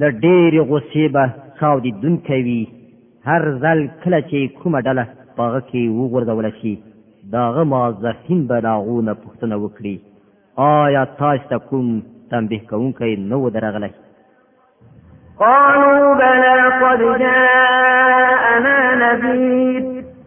له ډېرې غوسې به چاودېدونکی وي، هر ځل کله چې کومه ډله په هغه کې وغورځول شي، د هغه مؤظفین به له هغو نه پوښتنه وکړي، آیا تاسو ته کوم تنبیه کوونکی نه و درغلی؟ قالوا بلى قد جاءنا نذير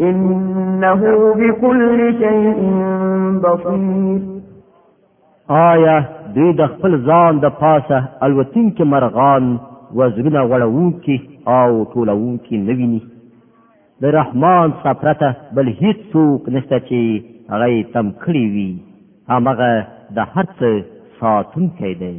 انه بكل شيء بصير آیا دوی د خپل ځان د پاسه الوتونکي مرغان وزرونه وړوونکي او ټولوونکي نه ویني د رحمان سپرته بل هیڅ څوک نشته چې هغه تم کړی وي همغه د هر څه ساتونکی دی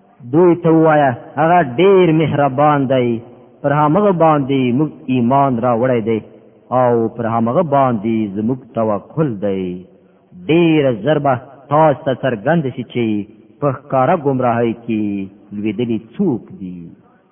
دوی ته وایه هغه ډیر مهربان دی پر هغه باندې موږ ایمان راوړی دی او پر هغه باندې زموږ توکل دی ډیر زربه تاسو ته څرګند شي چې په ښکارا گمراهۍ کې لویدلی څوک دی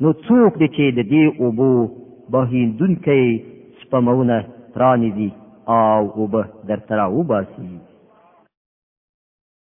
نو څوک دی چې د دې اوبو بهیندونکی سپمونه پرانیزي او اوبه درته راوباسي؟